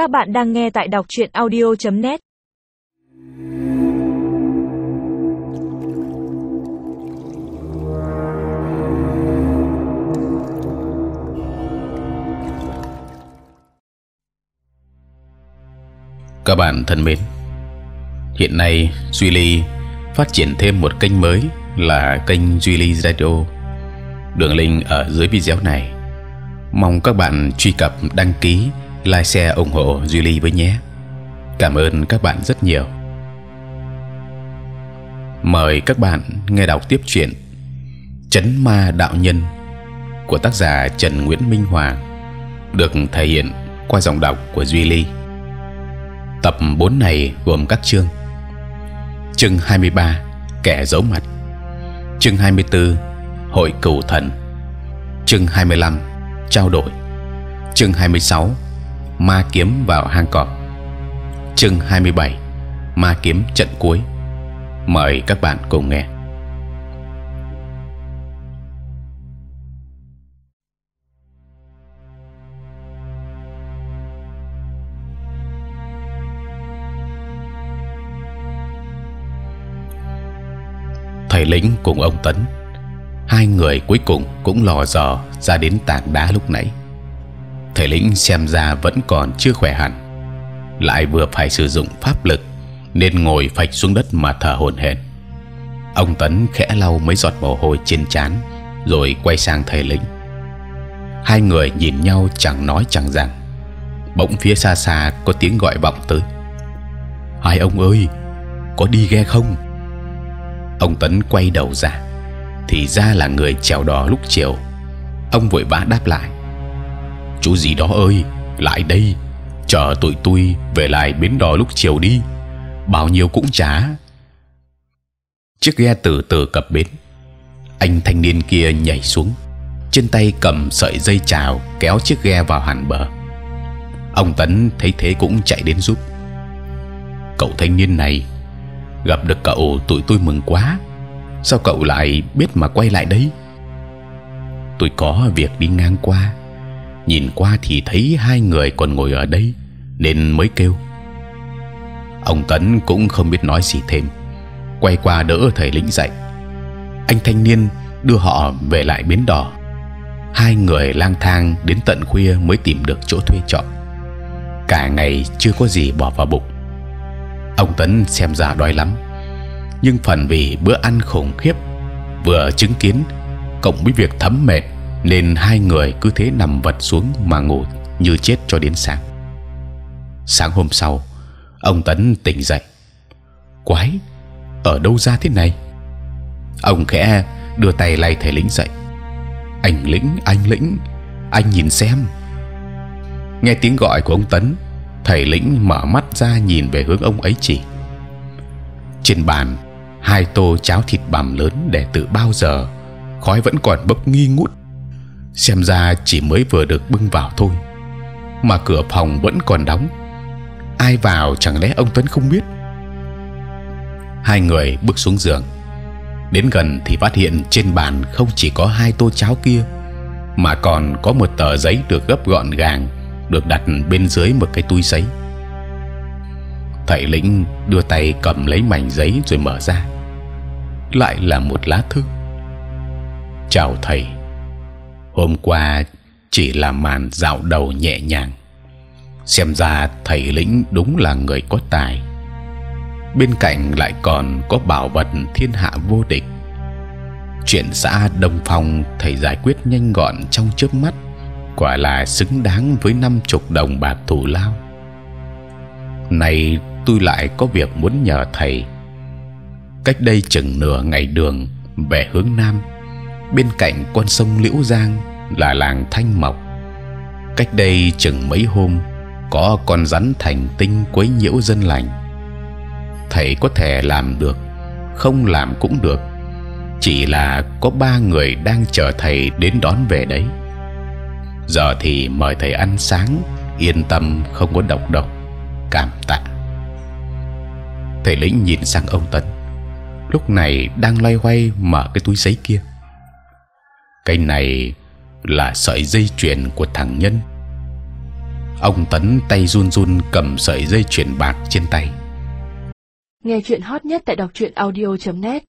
Các bạn đang nghe tại đọc truyện audio.net. Các bạn thân mến, hiện nay Duy Ly phát triển thêm một kênh mới là kênh Duy Ly Radio. Đường link ở dưới video này. Mong các bạn truy cập, đăng ký, like, share ủng hộ Duy với nhé. Cảm ơn các bạn rất nhiều. Mời các bạn nghe đọc tiếp truyện Chấn Ma Đạo Nhân của tác giả Trần Nguyễn Minh Hoàng được thể hiện qua giọng đọc của Duy Ly. Tập 4 này gồm các chương. Chương 23 kẻ giấu mặt, chương 24 hội cửu thần, chương 25 trao đổi, chương 26 ma kiếm vào hang cọp, chương 27 ma kiếm trận cuối. Mời các bạn cùng nghe. thầy lĩnh cùng ông tấn hai người cuối cùng cũng lò dò ra đến tảng đá lúc nãy thầy lĩnh xem ra vẫn còn chưa khỏe hẳn. Lại vừa phải sử dụng pháp lực, nên ngồi phịch xuống đất mà thở hổn hển. Ông tấn khẽ lau mấy giọt mồ hôi trên trán, rồi quay sang thầy lĩnh. Hai người nhìn nhau chẳng nói chẳng rằng. Bỗng phía xa xa có tiếng gọi vọng tới. Hai ông ơi, có đi ghe không? Ông tấn quay đầu ra. Thì ra là người chèo đò lúc chiều. Ông vội vã đáp lại chú gì đó ơi, lại đây. Chờ tụi tôi về lại bến đò lúc chiều đi. Bao nhiêu cũng trả. Chiếc ghe từ từ cập bến. Anh thanh niên kia nhảy xuống. Trên tay cầm sợi dây chào kéo chiếc ghe vào hẳn bờ. Ông tấn thấy thế cũng chạy đến giúp. Cậu thanh niên này, gặp được cậu tụi tôi mừng quá. Sao cậu lại biết mà quay lại đấy tôi có việc đi ngang qua nhìn qua thì thấy hai người còn ngồi ở đây, nên mới kêu. Ông tấn cũng không biết nói gì thêm. Quay qua đỡ thầy lĩnh dậy anh thanh niên đưa họ về lại bến đò hai người lang thang đến tận khuya mới tìm được chỗ thuê trọ. Cả ngày chưa có gì bỏ vào bụng. Ông tấn xem ra đói lắm. Nhưng phần vì bữa ăn khủng khiếp, vừa chứng kiến cộng với việc thấm mệt nên hai người cứ thế nằm vật xuống mà ngủ như chết cho đến sáng. Sáng hôm sau, ông tấn tỉnh dậy. Quái, ở đâu ra thế này? Ông khẽ đưa tay lay thầy lĩnh dậy. Anh lĩnh anh lĩnh anh nhìn xem. Nghe tiếng gọi của ông tấn, thầy lĩnh mở mắt ra nhìn về hướng ông ấy chỉ. Trên bàn, hai tô cháo thịt bằm lớn để từ bao giờ, khói vẫn còn bốc nghi ngút xem ra chỉ mới vừa được bưng vào thôi. Mà cửa phòng vẫn còn đóng. Ai vào chẳng lẽ ông Tuấn không biết? Hai người bước xuống giường. Đến gần thì phát hiện trên bàn không chỉ có hai tô cháo kia, mà còn có một tờ giấy được gấp gọn gàng, được đặt bên dưới một cái túi giấy. Thầy lĩnh đưa tay cầm lấy mảnh giấy rồi mở ra. Lại là một lá thư. Chào thầy hôm qua chỉ là màn dạo đầu nhẹ nhàng. Xem ra thầy lĩnh đúng là người có tài. Bên cạnh lại còn có bảo vật thiên hạ vô địch. Chuyện xã đông phong thầy giải quyết nhanh gọn trong chớp mắt, quả là xứng đáng với năm chục đồng bạc thù lao. Này tôi lại có việc muốn nhờ thầy. Cách đây chừng nửa ngày đường, về hướng nam, bên cạnh con sông liễu giang là làng thanh mộc. Cách đây chừng mấy hôm, có con rắn thành tinh quấy nhiễu dân lành. Thầy có thể làm được, không làm cũng được. Chỉ là có ba người đang chờ thầy đến đón về đấy. Giờ thì mời thầy ăn sáng, yên tâm không có độc độc, cảm tạ. Thầy lĩnh nhìn sang ông tấn, lúc này đang loay hoay mở cái túi giấy kia. Cái này là sợi dây chuyền của thằng nhân. Ông tấn tay run run cầm sợi dây chuyền bạc trên tay. Nghe chuyện hot nhất tại đọc truyện audio.net